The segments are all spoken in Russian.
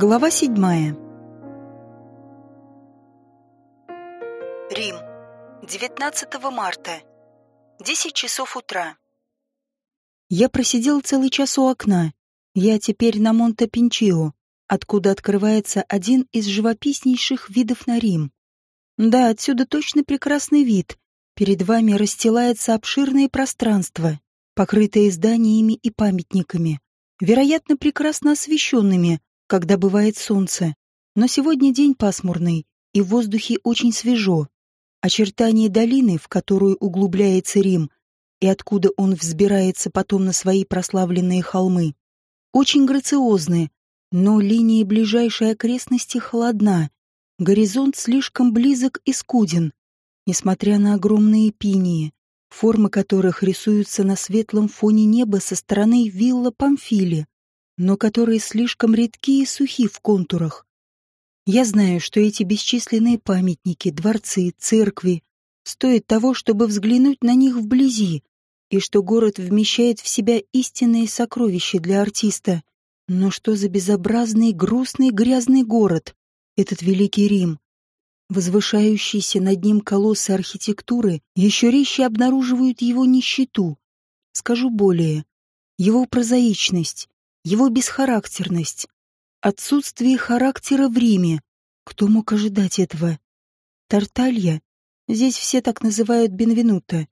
Глава седьмая. Рим. 19 марта. 10 часов утра. Я просидел целый час у окна. Я теперь на Монте-Пинчио, откуда открывается один из живописнейших видов на Рим. Да, отсюда точно прекрасный вид. Перед вами расстилается обширное пространство, покрытое зданиями и памятниками, вероятно, прекрасно освещенными, когда бывает солнце. Но сегодня день пасмурный, и в воздухе очень свежо. Очертания долины, в которую углубляется Рим, и откуда он взбирается потом на свои прославленные холмы, очень грациозны, но линия ближайшей окрестности холодна, горизонт слишком близок и скуден, несмотря на огромные пинии, формы которых рисуются на светлом фоне неба со стороны вилла Памфили но которые слишком редки и сухи в контурах. Я знаю, что эти бесчисленные памятники, дворцы, церкви стоят того, чтобы взглянуть на них вблизи, и что город вмещает в себя истинные сокровища для артиста. Но что за безобразный, грустный, грязный город, этот великий Рим? Возвышающиеся над ним колоссы архитектуры еще резче обнаруживают его нищету. Скажу более, его прозаичность, его бесхарактерность, отсутствие характера в Риме. Кто мог ожидать этого? Тарталья, здесь все так называют Бенвенуто,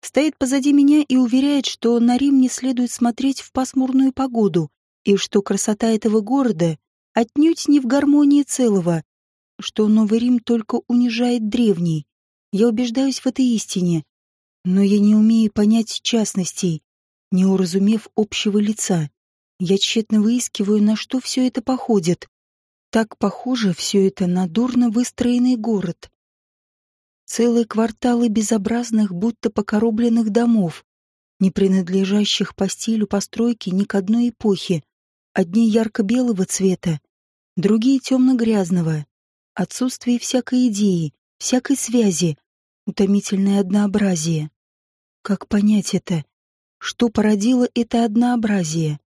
стоит позади меня и уверяет, что на Рим не следует смотреть в пасмурную погоду, и что красота этого города отнюдь не в гармонии целого, что Новый Рим только унижает древний. Я убеждаюсь в этой истине, но я не умею понять частностей, не уразумев общего лица. Я тщетно выискиваю, на что все это походит. Так похоже все это на дурно выстроенный город. Целые кварталы безобразных, будто покоробленных домов, не принадлежащих по стилю постройки ни к одной эпохе. Одни ярко-белого цвета, другие темно-грязного. Отсутствие всякой идеи, всякой связи, утомительное однообразие. Как понять это? Что породило это однообразие?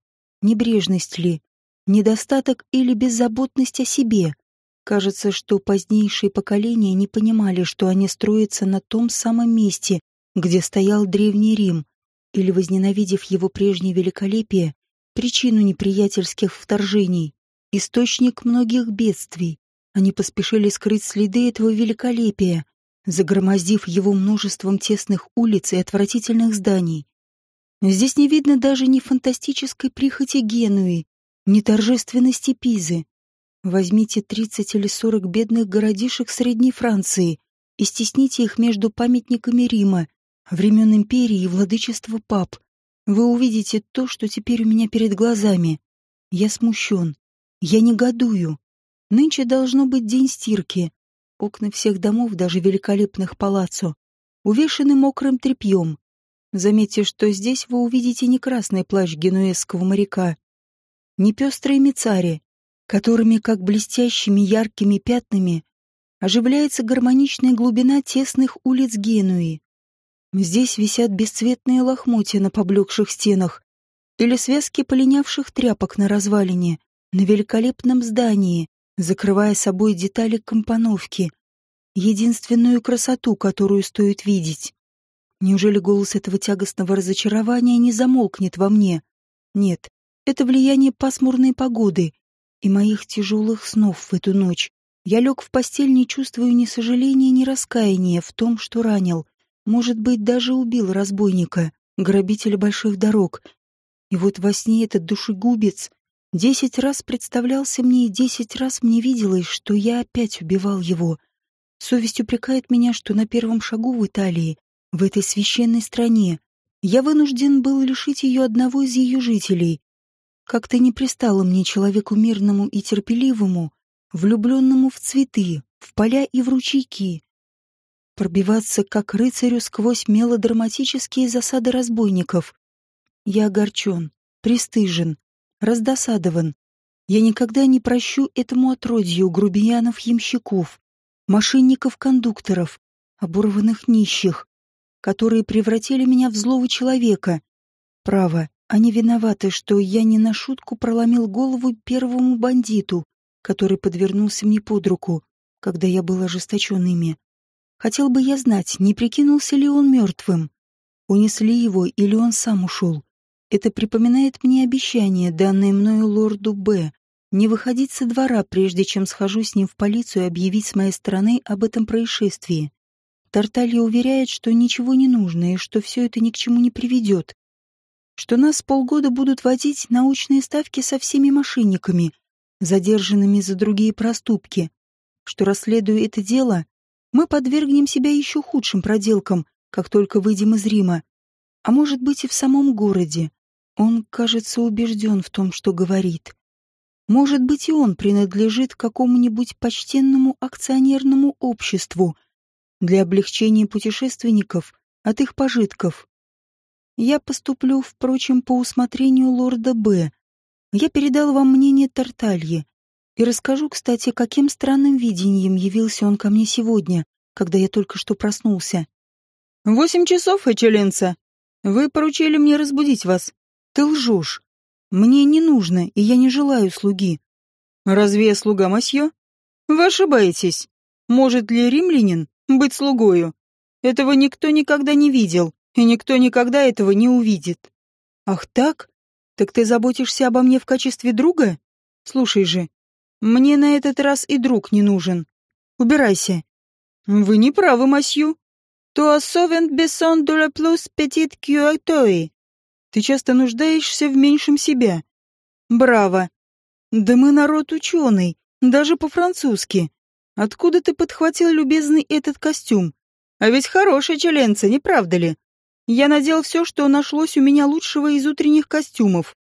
Небрежность ли? Недостаток или беззаботность о себе? Кажется, что позднейшие поколения не понимали, что они строятся на том самом месте, где стоял Древний Рим, или, возненавидев его прежнее великолепие, причину неприятельских вторжений, источник многих бедствий, они поспешили скрыть следы этого великолепия, загромоздив его множеством тесных улиц и отвратительных зданий. Здесь не видно даже ни фантастической прихоти Генуи, ни торжественности Пизы. Возьмите 30 или 40 бедных городишек Средней Франции и стесните их между памятниками Рима, времен империи и владычества пап. Вы увидите то, что теперь у меня перед глазами. Я смущен. Я негодую. Нынче должно быть день стирки. Окна всех домов, даже великолепных палаццо, увешаны мокрым тряпьем. Заметьте, что здесь вы увидите не красный плащ генуэзского моряка, не пестрые мицари, которыми, как блестящими яркими пятнами, оживляется гармоничная глубина тесных улиц Генуи. Здесь висят бесцветные лохмотья на поблекших стенах или связки полинявших тряпок на развалине, на великолепном здании, закрывая собой детали компоновки, единственную красоту, которую стоит видеть. Неужели голос этого тягостного разочарования не замолкнет во мне? Нет, это влияние пасмурной погоды и моих тяжелых снов в эту ночь. Я лег в постель, не чувствую ни сожаления, ни раскаяния в том, что ранил. Может быть, даже убил разбойника, грабителя больших дорог. И вот во сне этот душегубец десять раз представлялся мне и десять раз мне виделось, что я опять убивал его. Совесть упрекает меня, что на первом шагу в Италии в этой священной стране. Я вынужден был лишить ее одного из ее жителей. Как-то не пристало мне, человеку мирному и терпеливому, влюбленному в цветы, в поля и в ручейки, пробиваться, как рыцарю, сквозь мелодраматические засады разбойников. Я огорчен, пристыжен, раздосадован. Я никогда не прощу этому отродью грубиянов-ямщиков, мошенников-кондукторов, оборванных нищих, которые превратили меня в злого человека. Право, они виноваты, что я не на шутку проломил голову первому бандиту, который подвернулся мне под руку, когда я был ожесточен ими. Хотел бы я знать, не прикинулся ли он мертвым. Унесли его или он сам ушел. Это припоминает мне обещание, данное мною лорду Б, не выходить со двора, прежде чем схожу с ним в полицию и объявить с моей стороны об этом происшествии. Тарталья уверяет, что ничего не нужно и что все это ни к чему не приведет. Что нас полгода будут водить научные ставки со всеми мошенниками, задержанными за другие проступки. Что, расследуя это дело, мы подвергнем себя еще худшим проделкам, как только выйдем из Рима. А может быть и в самом городе. Он, кажется, убежден в том, что говорит. Может быть, и он принадлежит какому-нибудь почтенному акционерному обществу для облегчения путешественников от их пожитков. Я поступлю, впрочем, по усмотрению лорда Б. Я передал вам мнение Тартальи и расскажу, кстати, каким странным видением явился он ко мне сегодня, когда я только что проснулся. «Восемь часов, Эчеленца. Вы поручили мне разбудить вас. Ты лжешь. Мне не нужно, и я не желаю слуги. Разве я слуга масье? Вы ошибаетесь. Может ли римлянин быть слугою? Этого никто никогда не видел, и никто никогда этого не увидит. Ах так? Так ты заботишься обо мне в качестве друга? Слушай же, мне на этот раз и друг не нужен. Убирайся. Вы не правы, масью. Особен de la plus petite que ты часто нуждаешься в меньшем себя. Браво. Да мы народ ученый, даже по-французски. Откуда ты подхватил, любезный, этот костюм? А ведь хороший членца, не правда ли? Я надел все, что нашлось у меня лучшего из утренних костюмов.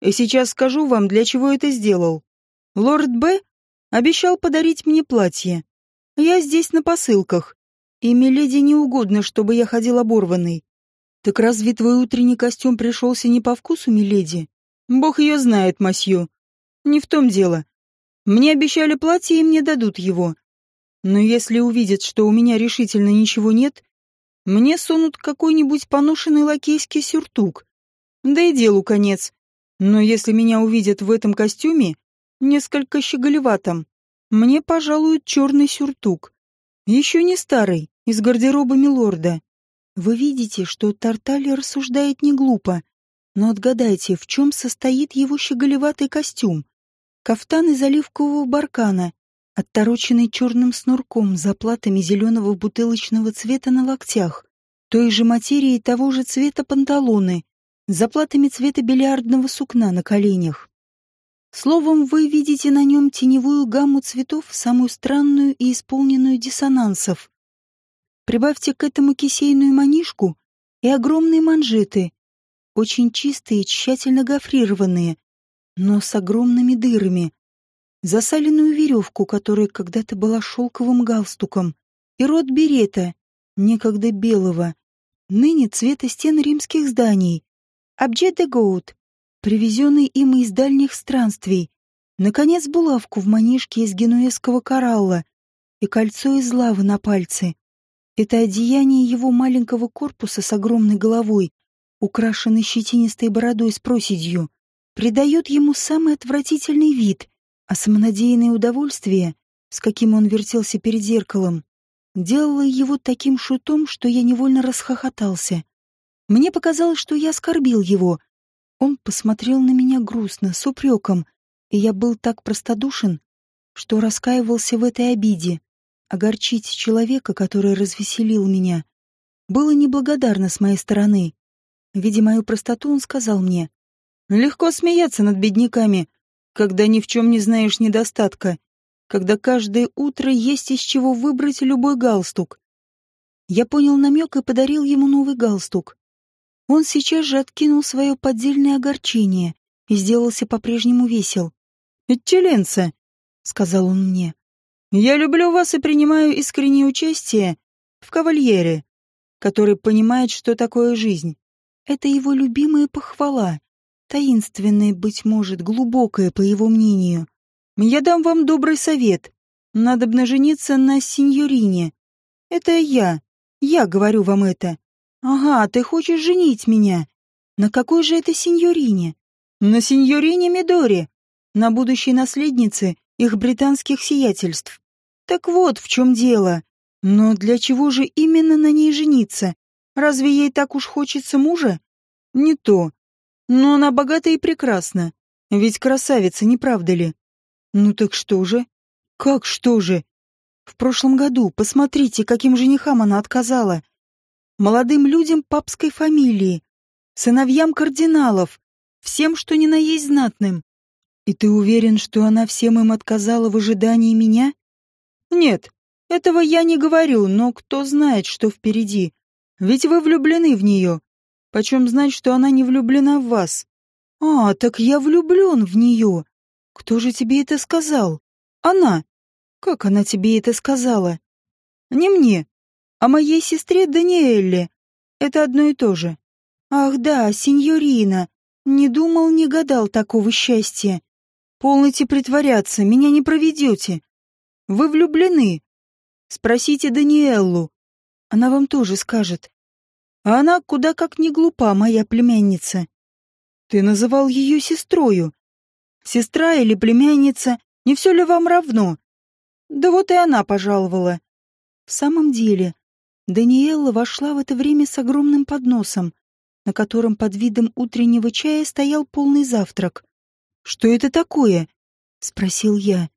И сейчас скажу вам, для чего это сделал. Лорд Б. обещал подарить мне платье. Я здесь на посылках. И Миледи не угодно, чтобы я ходил оборванный. «Так разве твой утренний костюм пришелся не по вкусу, миледи?» «Бог ее знает, масью. Не в том дело. Мне обещали платье, и мне дадут его. Но если увидят, что у меня решительно ничего нет, мне сунут какой-нибудь поношенный лакейский сюртук. Да и делу конец. Но если меня увидят в этом костюме, несколько щеголеватом, мне пожалуют черный сюртук. Еще не старый, из гардероба милорда. Вы видите, что Тарталья рассуждает не глупо, но отгадайте, в чем состоит его щеголеватый костюм. Кафтан из оливкового баркана, оттороченный черным снурком заплатами зеленого бутылочного цвета на локтях, той же материи того же цвета панталоны, заплатами цвета бильярдного сукна на коленях. Словом, вы видите на нем теневую гамму цветов, самую странную и исполненную диссонансов. Прибавьте к этому кисейную манишку и огромные манжеты, очень чистые, тщательно гофрированные, но с огромными дырами, засаленную веревку, которая когда-то была шелковым галстуком, и рот берета, некогда белого, ныне цвета стен римских зданий, обджет гоут, привезенный им из дальних странствий, наконец булавку в манишке из генуэзского коралла и кольцо из лавы на пальце. Это одеяние его маленького корпуса с огромной головой, украшенной щетинистой бородой с проседью, придает ему самый отвратительный вид, а самонадеянное удовольствие, с каким он вертелся перед зеркалом, делало его таким шутом, что я невольно расхохотался. Мне показалось, что я оскорбил его. Он посмотрел на меня грустно, с упреком, и я был так простодушен, что раскаивался в этой обиде. Огорчить человека, который развеселил меня, было неблагодарно с моей стороны. Видя мою простоту, он сказал мне, «Легко смеяться над бедняками, когда ни в чем не знаешь недостатка, когда каждое утро есть из чего выбрать любой галстук». Я понял намек и подарил ему новый галстук. Он сейчас же откинул свое поддельное огорчение и сделался по-прежнему весел. «Челенца», — сказал он мне, я люблю вас и принимаю искреннее участие в кавальере, который понимает, что такое жизнь. Это его любимая похвала, таинственная, быть может, глубокая, по его мнению. Я дам вам добрый совет. Надо жениться на сеньорине. Это я. Я говорю вам это. Ага, ты хочешь женить меня. На какой же это сеньорине? На сеньорине Мидоре, на будущей наследнице их британских сиятельств. Так вот в чем дело. Но для чего же именно на ней жениться? Разве ей так уж хочется мужа? Не то. Но она богата и прекрасна. Ведь красавица, не правда ли? Ну так что же? Как что же? В прошлом году, посмотрите, каким женихам она отказала. Молодым людям папской фамилии, сыновьям кардиналов, всем, что ни на есть знатным. И ты уверен, что она всем им отказала в ожидании меня? Нет, этого я не говорю, но кто знает, что впереди. Ведь вы влюблены в нее. Почем знать, что она не влюблена в вас? А, так я влюблен в нее. Кто же тебе это сказал? Она. Как она тебе это сказала? Не мне, а моей сестре Даниэлле. Это одно и то же. Ах да, сеньорина. Не думал, не гадал такого счастья. Полноте притворяться, меня не проведете. Вы влюблены. Спросите Даниэллу. Она вам тоже скажет. А она куда как не глупа, моя племянница. Ты называл ее сестрою. Сестра или племянница, не все ли вам равно? Да вот и она пожаловала. В самом деле, Даниэлла вошла в это время с огромным подносом, на котором под видом утреннего чая стоял полный завтрак. «Что это такое?» — спросил я.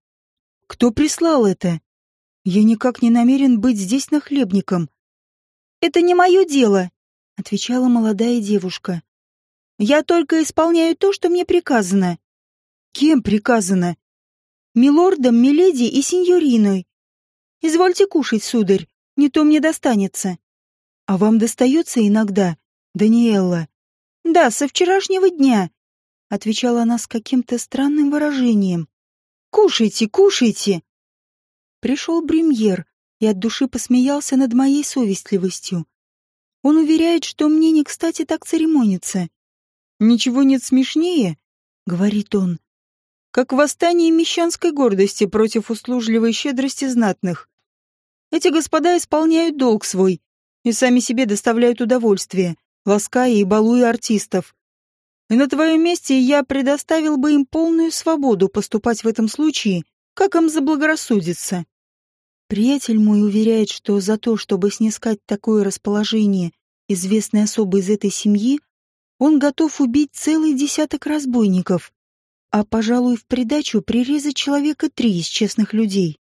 «Кто прислал это? Я никак не намерен быть здесь нахлебником». «Это не мое дело», — отвечала молодая девушка. «Я только исполняю то, что мне приказано». «Кем приказано?» «Милордом, миледи и сеньориной. Извольте кушать, сударь, не то мне достанется». «А вам достается иногда, Даниэлла?» «Да, со вчерашнего дня», — отвечала она с каким-то странным выражением. «Кушайте, кушайте!» Пришел Бремьер и от души посмеялся над моей совестливостью. Он уверяет, что мне не кстати так церемониться. «Ничего нет смешнее», — говорит он, «как восстание мещанской гордости против услужливой щедрости знатных. Эти господа исполняют долг свой и сами себе доставляют удовольствие, лаская и балуя артистов. И на твоем месте я предоставил бы им полную свободу поступать в этом случае, как им заблагорассудится. Приятель мой уверяет, что за то, чтобы снискать такое расположение известной особы из этой семьи, он готов убить целый десяток разбойников, а, пожалуй, в придачу прирезать человека три из честных людей.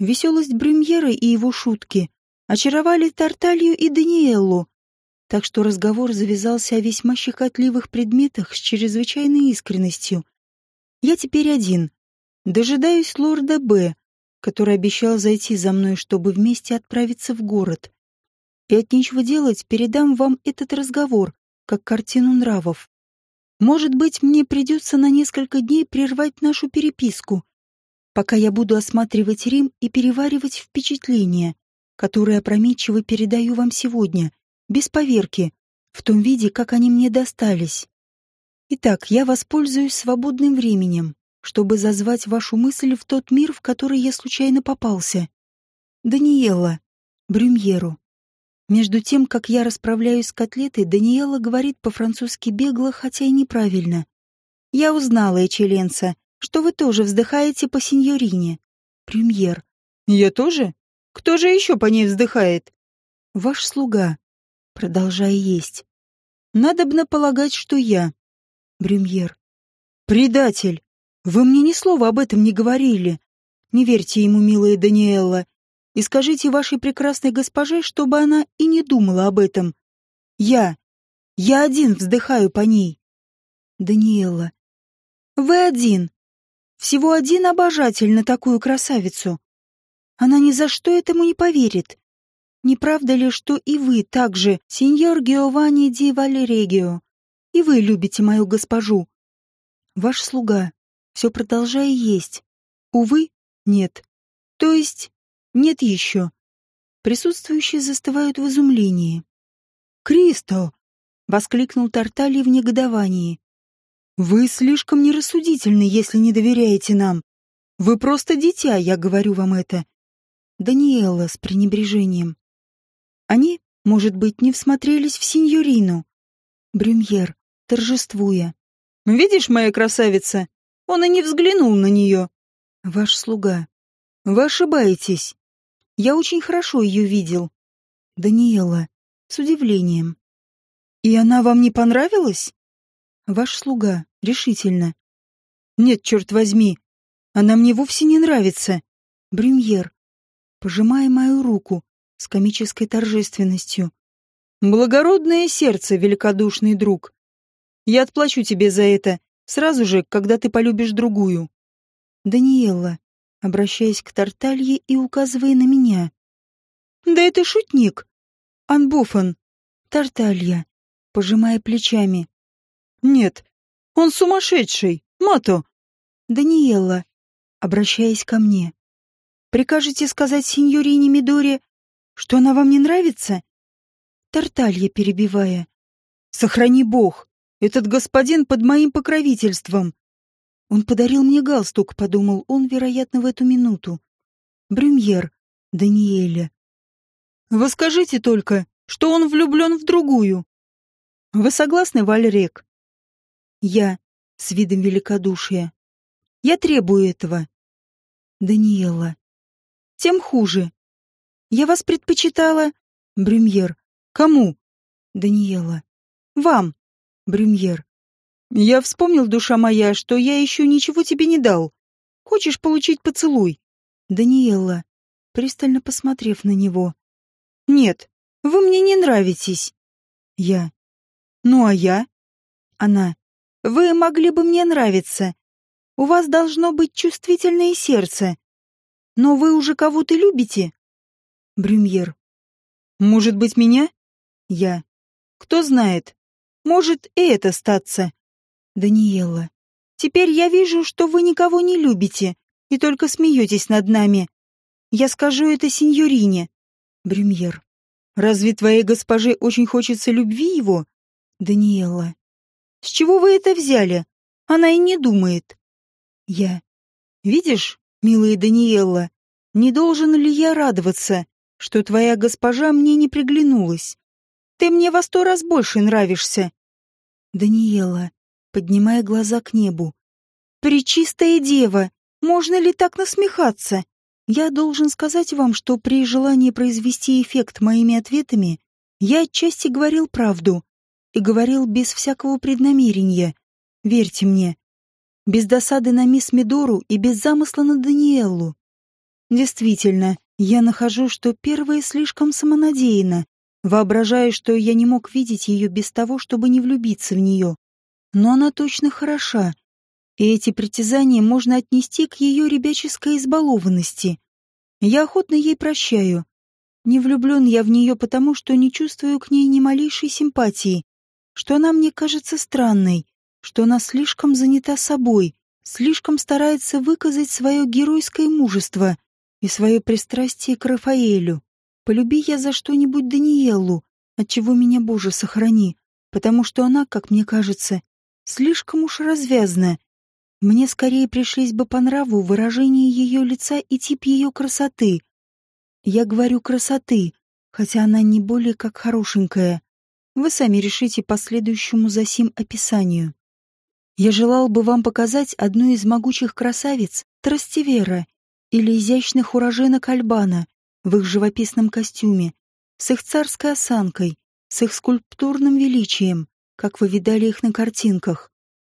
Веселость Брюмьера и его шутки очаровали Тарталью и Даниэллу, так что разговор завязался о весьма щекотливых предметах с чрезвычайной искренностью. Я теперь один. Дожидаюсь лорда Б, который обещал зайти за мной, чтобы вместе отправиться в город. И от нечего делать передам вам этот разговор, как картину нравов. Может быть, мне придется на несколько дней прервать нашу переписку, пока я буду осматривать Рим и переваривать впечатления, которые опрометчиво передаю вам сегодня, без поверки, в том виде, как они мне достались. Итак, я воспользуюсь свободным временем, чтобы зазвать вашу мысль в тот мир, в который я случайно попался. Даниэла, Брюмьеру. Между тем, как я расправляюсь с котлетой, Даниэла говорит по-французски бегло, хотя и неправильно. Я узнала, Эчеленца, что вы тоже вздыхаете по сеньорине. Премьер. Я тоже? Кто же еще по ней вздыхает? Ваш слуга продолжая есть. «Надобно полагать, что я». Брюмьер. «Предатель! Вы мне ни слова об этом не говорили. Не верьте ему, милая Даниэлла, и скажите вашей прекрасной госпоже, чтобы она и не думала об этом. Я, я один вздыхаю по ней». Даниэлла. «Вы один. Всего один обожатель на такую красавицу. Она ни за что этому не поверит. Не правда ли, что и вы также, сеньор Геованни ди Валерегио, и вы любите мою госпожу? Ваш слуга, все продолжая есть. Увы, нет. То есть, нет еще. Присутствующие застывают в изумлении. «Кристо!» — воскликнул Тарталья в негодовании. «Вы слишком нерассудительны, если не доверяете нам. Вы просто дитя, я говорю вам это». Даниэла с пренебрежением. Они, может быть, не всмотрелись в сеньорину. Брюмьер, торжествуя. «Видишь, моя красавица, он и не взглянул на нее. Ваш слуга. Вы ошибаетесь. Я очень хорошо ее видел. Даниэла. С удивлением. И она вам не понравилась? Ваш слуга. Решительно. Нет, черт возьми. Она мне вовсе не нравится. Бремьер. Пожимая мою руку с комической торжественностью. Благородное сердце, великодушный друг. Я отплачу тебе за это сразу же, когда ты полюбишь другую. Даниэлла, обращаясь к Тарталье и указывая на меня. Да это шутник. Анбофан. Тарталья, пожимая плечами. Нет, он сумасшедший. Мато. Даниэлла, обращаясь ко мне. Прикажете сказать сеньорине Мидоре, что она вам не нравится? Тарталья перебивая. «Сохрани Бог! Этот господин под моим покровительством!» Он подарил мне галстук, подумал он, вероятно, в эту минуту. Брюмьер, Даниэля. «Вы скажите только, что он влюблен в другую!» «Вы согласны, Вальрек?» «Я, с видом великодушия. Я требую этого». «Даниэла. Тем хуже. Я вас предпочитала...» Брюмьер. Кому? Даниэла. Вам, Брюмьер. Я вспомнил, душа моя, что я еще ничего тебе не дал. Хочешь получить поцелуй? Даниэла, пристально посмотрев на него. Нет, вы мне не нравитесь. Я. Ну а я? Она. Вы могли бы мне нравиться. У вас должно быть чувствительное сердце. Но вы уже кого-то любите? Брюмьер. Может быть, меня? Я. Кто знает, может и это статься. Даниэла. Теперь я вижу, что вы никого не любите и только смеетесь над нами. Я скажу это сеньорине. Брюмьер. Разве твоей госпоже очень хочется любви его? Даниэла. С чего вы это взяли? Она и не думает. Я. Видишь, милая Даниэла, не должен ли я радоваться, что твоя госпожа мне не приглянулась? Ты мне во сто раз больше нравишься. Даниэла, поднимая глаза к небу. Пречистая дева, можно ли так насмехаться? Я должен сказать вам, что при желании произвести эффект моими ответами, я отчасти говорил правду и говорил без всякого преднамерения. Верьте мне, без досады на мисс Мидору и без замысла на Даниэллу. Действительно, я нахожу, что первое слишком самонадеянно, воображая, что я не мог видеть ее без того, чтобы не влюбиться в нее. Но она точно хороша, и эти притязания можно отнести к ее ребяческой избалованности. Я охотно ей прощаю. Не влюблен я в нее потому, что не чувствую к ней ни малейшей симпатии, что она мне кажется странной, что она слишком занята собой, слишком старается выказать свое геройское мужество и свое пристрастие к Рафаэлю. Полюби я за что-нибудь Даниэлу, отчего меня, Боже, сохрани, потому что она, как мне кажется, слишком уж развязна. Мне скорее пришлись бы по нраву выражение ее лица и тип ее красоты. Я говорю красоты, хотя она не более как хорошенькая. Вы сами решите по следующему за сим описанию. Я желал бы вам показать одну из могучих красавиц Трастевера или изящных уроженок Альбана, в их живописном костюме, с их царской осанкой, с их скульптурным величием, как вы видали их на картинках.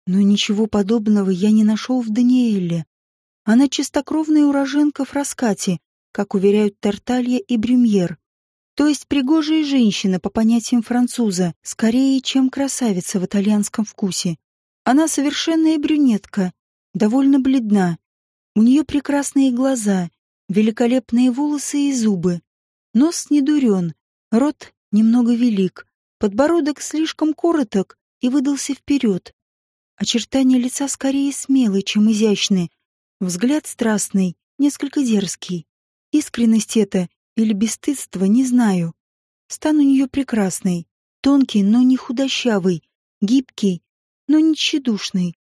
Но ничего подобного я не нашел в Даниэле. Она чистокровная уроженка Фраскати, как уверяют Тарталья и Брюмьер. То есть пригожая женщина, по понятиям француза, скорее, чем красавица в итальянском вкусе. Она совершенная брюнетка, довольно бледна. У нее прекрасные глаза, великолепные волосы и зубы. Нос не дурен, рот немного велик, подбородок слишком короток и выдался вперед. Очертания лица скорее смелые, чем изящные, взгляд страстный, несколько дерзкий. Искренность это или бесстыдство, не знаю. Стан у нее прекрасный, тонкий, но не худощавый, гибкий, но не тщедушный.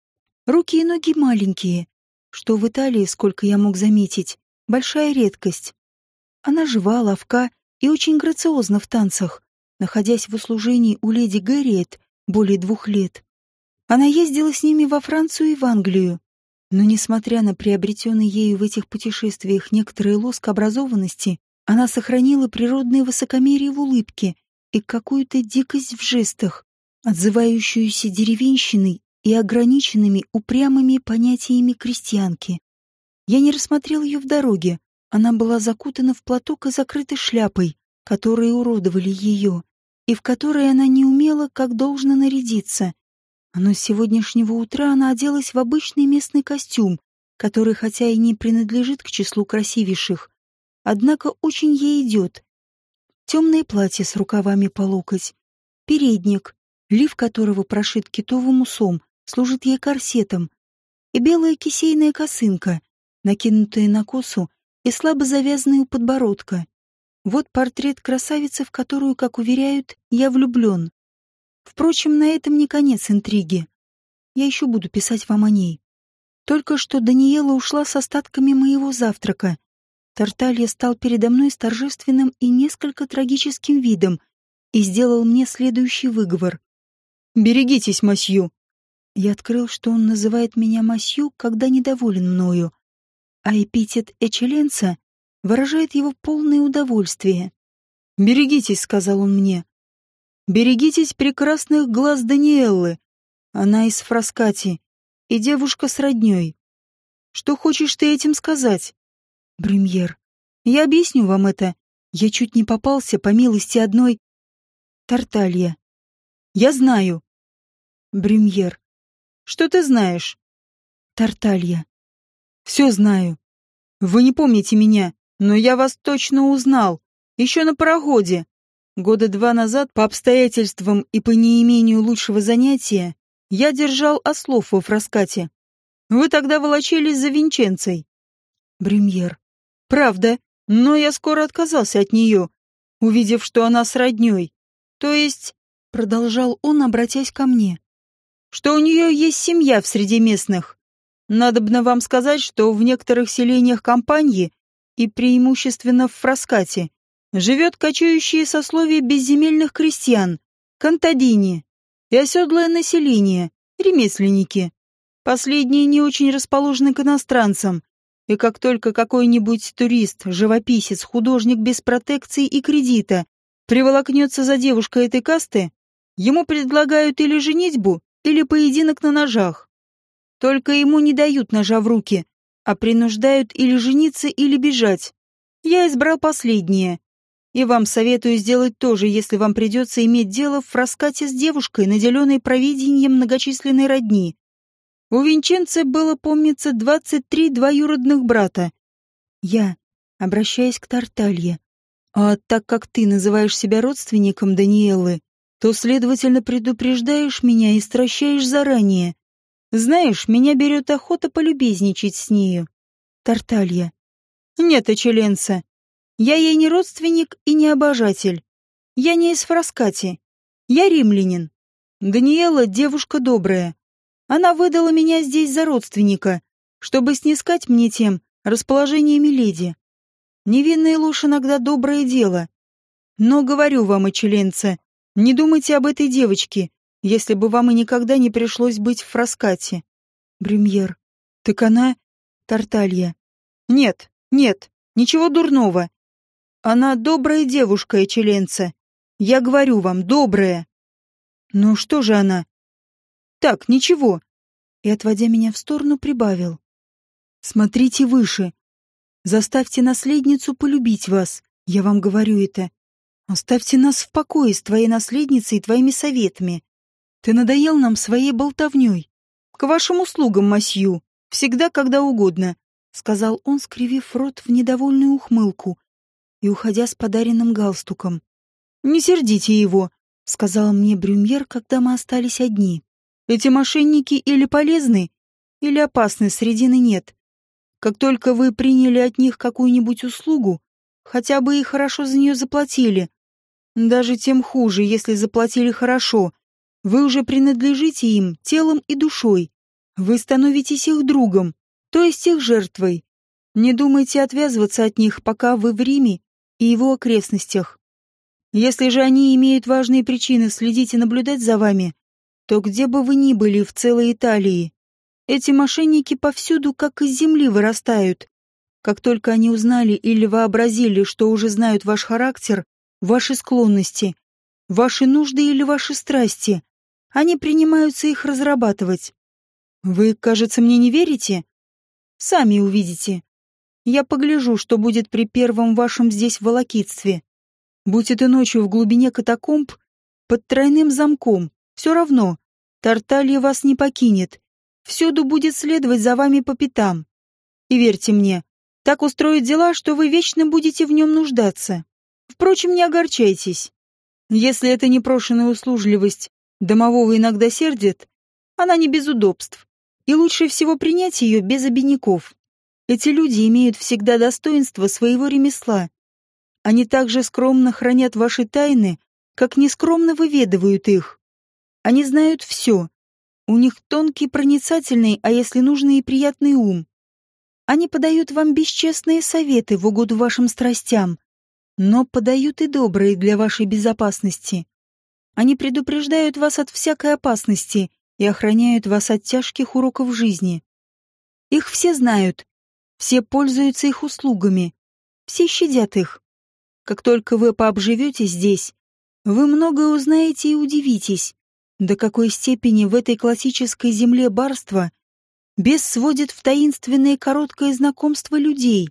Руки и ноги маленькие, что в Италии, сколько я мог заметить, большая редкость. Она жива, ловка и очень грациозна в танцах, находясь в услужении у леди Гэриет более двух лет. Она ездила с ними во Францию и в Англию. Но, несмотря на приобретенный ею в этих путешествиях некоторый лоск образованности, она сохранила природное высокомерие в улыбке и какую-то дикость в жестах, отзывающуюся деревенщиной и ограниченными упрямыми понятиями крестьянки. Я не рассмотрел ее в дороге. Она была закутана в платок и закрыта шляпой, которые уродовали ее, и в которой она не умела, как должно нарядиться. Но с сегодняшнего утра она оделась в обычный местный костюм, который хотя и не принадлежит к числу красивейших, однако очень ей идет. Темное платье с рукавами по локоть, передник, лиф которого прошит китовым усом, служит ей корсетом, и белая кисейная косынка, накинутая на косу и слабо завязанная у подбородка. Вот портрет красавицы, в которую, как уверяют, я влюблен. Впрочем, на этом не конец интриги. Я еще буду писать вам о ней. Только что Даниэла ушла с остатками моего завтрака. Тарталья стал передо мной с торжественным и несколько трагическим видом и сделал мне следующий выговор. «Берегитесь, Масью!» Я открыл, что он называет меня Масью, когда недоволен мною, а эпитет Эчеленца выражает его полное удовольствие. «Берегитесь», — сказал он мне. «Берегитесь прекрасных глаз Даниэллы. Она из Фраскати, и девушка с роднёй. Что хочешь ты этим сказать?» «Бремьер, я объясню вам это. Я чуть не попался по милости одной... Тарталья. Я знаю». «Бремьер, что ты знаешь?» «Тарталья. Все знаю. Вы не помните меня, но я вас точно узнал. Еще на пароходе. Года два назад, по обстоятельствам и по неимению лучшего занятия, я держал ослов во фраскате. Вы тогда волочились за Винченцей. Бремьер. Правда, но я скоро отказался от нее, увидев, что она с родней. То есть, продолжал он, обратясь ко мне, что у нее есть семья в среде местных. Надобно вам сказать, что в некоторых селениях компании и преимущественно в Фраскате, живет кочующее сословие безземельных крестьян, кантадини и оседлое население, ремесленники. Последние не очень расположены к иностранцам, и как только какой-нибудь турист, живописец, художник без протекции и кредита приволокнется за девушкой этой касты, ему предлагают или женитьбу, или поединок на ножах. Только ему не дают ножа в руки, а принуждают или жениться, или бежать. Я избрал последнее. И вам советую сделать то же, если вам придется иметь дело в раскате с девушкой, наделенной провидением многочисленной родни. У Винченце было, помнится, двадцать три двоюродных брата. Я, обращаясь к Тарталье, а так как ты называешь себя родственником Даниэлы, то, следовательно, предупреждаешь меня и стращаешь заранее. Знаешь, меня берет охота полюбезничать с нею. Тарталья. Нет, Эчеленца. Я ей не родственник и не обожатель. Я не из Фраскати. Я римлянин. Даниэла — девушка добрая. Она выдала меня здесь за родственника, чтобы снискать мне тем расположение миледи. Невинная ложь иногда доброе дело. Но говорю вам, Эчеленца, не думайте об этой девочке, если бы вам и никогда не пришлось быть в Фраскате. Бремьер. Так она... Тарталья. Нет, нет, ничего дурного. Она добрая девушка, Эчеленца. Я говорю вам, добрая. Ну что же она? Так, ничего. И, отводя меня в сторону, прибавил. Смотрите выше. Заставьте наследницу полюбить вас. Я вам говорю это. Оставьте нас в покое с твоей наследницей и твоими советами. Ты надоел нам своей болтовней. К вашим услугам, масью. Всегда, когда угодно», — сказал он, скривив рот в недовольную ухмылку и уходя с подаренным галстуком. «Не сердите его», — сказал мне Брюмьер, когда мы остались одни. «Эти мошенники или полезны, или опасны, средины нет. Как только вы приняли от них какую-нибудь услугу, хотя бы и хорошо за нее заплатили. Даже тем хуже, если заплатили хорошо, вы уже принадлежите им телом и душой. Вы становитесь их другом, то есть их жертвой. Не думайте отвязываться от них, пока вы в Риме и его окрестностях. Если же они имеют важные причины следить и наблюдать за вами, то где бы вы ни были в целой Италии, Эти мошенники повсюду как из земли вырастают. Как только они узнали или вообразили, что уже знают ваш характер, ваши склонности, ваши нужды или ваши страсти, они принимаются их разрабатывать. Вы, кажется, мне не верите? Сами увидите. Я погляжу, что будет при первом вашем здесь волокитстве. Будь это ночью в глубине катакомб, под тройным замком, все равно, Тарталья вас не покинет, всюду будет следовать за вами по пятам. И верьте мне, так устроит дела, что вы вечно будете в нем нуждаться. Впрочем, не огорчайтесь. Если это непрошенная услужливость домового иногда сердит, она не без удобств, и лучше всего принять ее без обиняков. Эти люди имеют всегда достоинство своего ремесла. Они также скромно хранят ваши тайны, как нескромно выведывают их. Они знают все, у них тонкий, проницательный, а если нужно и приятный ум. Они подают вам бесчестные советы в угоду вашим страстям, но подают и добрые для вашей безопасности. Они предупреждают вас от всякой опасности и охраняют вас от тяжких уроков жизни. Их все знают, все пользуются их услугами, все щадят их. Как только вы пообживете здесь, вы многое узнаете и удивитесь, до какой степени в этой классической земле барства бес сводит в таинственное короткое знакомство людей,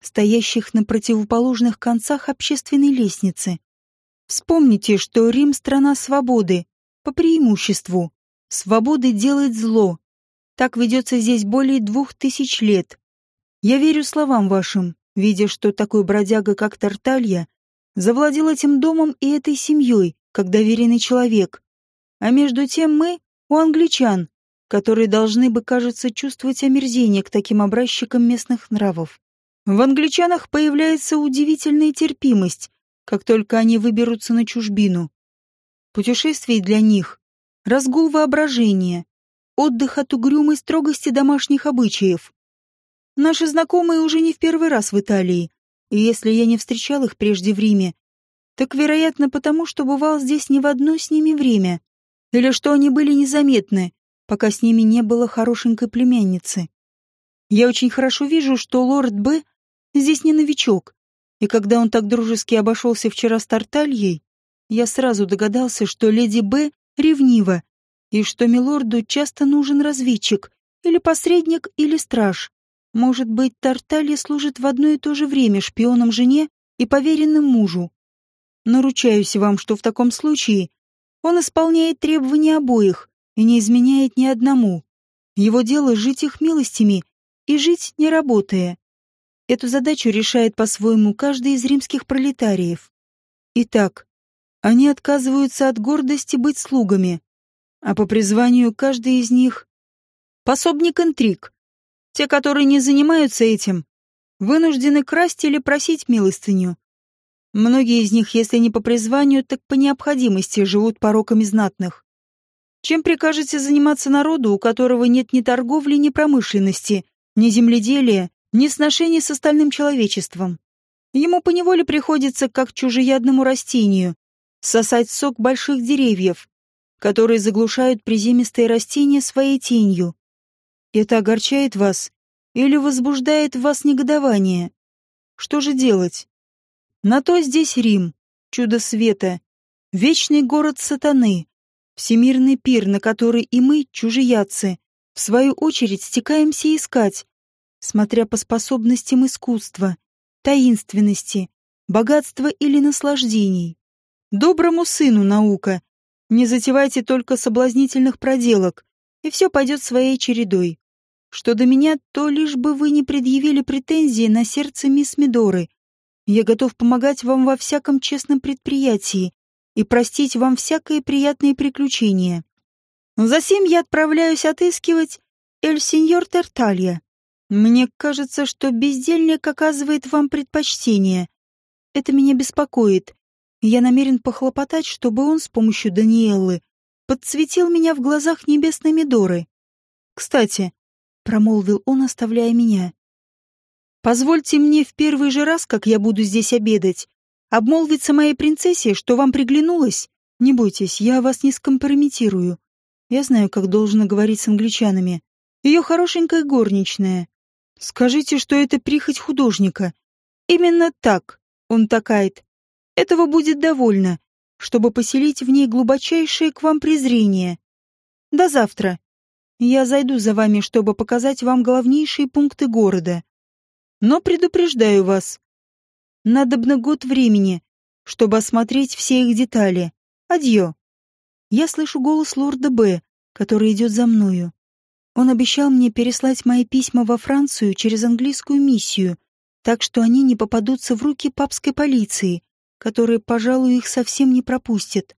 стоящих на противоположных концах общественной лестницы. Вспомните, что Рим — страна свободы, по преимуществу. Свободы делать зло. Так ведется здесь более двух тысяч лет. Я верю словам вашим, видя, что такой бродяга, как Тарталья, завладел этим домом и этой семьей, как доверенный человек. А между тем мы у англичан, которые должны бы, кажется, чувствовать омерзение к таким образчикам местных нравов. В англичанах появляется удивительная терпимость, как только они выберутся на чужбину. Путешествие для них — разгул воображения, отдых от угрюмой строгости домашних обычаев. Наши знакомые уже не в первый раз в Италии, и если я не встречал их прежде в Риме, так, вероятно, потому что бывал здесь не в одно с ними время или что они были незаметны, пока с ними не было хорошенькой племянницы. Я очень хорошо вижу, что лорд Б. здесь не новичок, и когда он так дружески обошелся вчера с Тартальей, я сразу догадался, что леди Б. ревнива, и что милорду часто нужен разведчик, или посредник, или страж. Может быть, Тарталья служит в одно и то же время шпионом жене и поверенным мужу. Наручаюсь вам, что в таком случае он исполняет требования обоих и не изменяет ни одному. Его дело — жить их милостями и жить не работая. Эту задачу решает по-своему каждый из римских пролетариев. Итак, они отказываются от гордости быть слугами, а по призванию каждый из них — пособник интриг. Те, которые не занимаются этим, вынуждены красть или просить милостыню. Многие из них, если не по призванию, так по необходимости живут пороками знатных. Чем прикажете заниматься народу, у которого нет ни торговли, ни промышленности, ни земледелия, ни сношений с остальным человечеством? Ему поневоле приходится, как чужеядному растению, сосать сок больших деревьев, которые заглушают приземистые растения своей тенью. Это огорчает вас или возбуждает в вас негодование? Что же делать? На то здесь Рим, чудо света, вечный город сатаны, всемирный пир, на который и мы, чужияцы, в свою очередь стекаемся искать, смотря по способностям искусства, таинственности, богатства или наслаждений. Доброму сыну наука, не затевайте только соблазнительных проделок, и все пойдет своей чередой. Что до меня, то лишь бы вы не предъявили претензии на сердце мисс Мидоры, я готов помогать вам во всяком честном предприятии и простить вам всякое приятное приключение. Затем я отправляюсь отыскивать Эль Сеньор Терталья. Мне кажется, что бездельник оказывает вам предпочтение. Это меня беспокоит. Я намерен похлопотать, чтобы он с помощью Даниэллы подсветил меня в глазах небесной Медоры. Кстати, промолвил он, оставляя меня. Позвольте мне в первый же раз, как я буду здесь обедать, обмолвиться моей принцессе, что вам приглянулось. Не бойтесь, я вас не скомпрометирую. Я знаю, как должно говорить с англичанами. Ее хорошенькая горничная. Скажите, что это прихоть художника. Именно так он такает. Этого будет довольно, чтобы поселить в ней глубочайшее к вам презрение. До завтра. Я зайду за вами, чтобы показать вам главнейшие пункты города. Но предупреждаю вас. Надобно год времени, чтобы осмотреть все их детали. Адьё. Я слышу голос лорда Б, который идет за мною. Он обещал мне переслать мои письма во Францию через английскую миссию, так что они не попадутся в руки папской полиции, которая, пожалуй, их совсем не пропустит.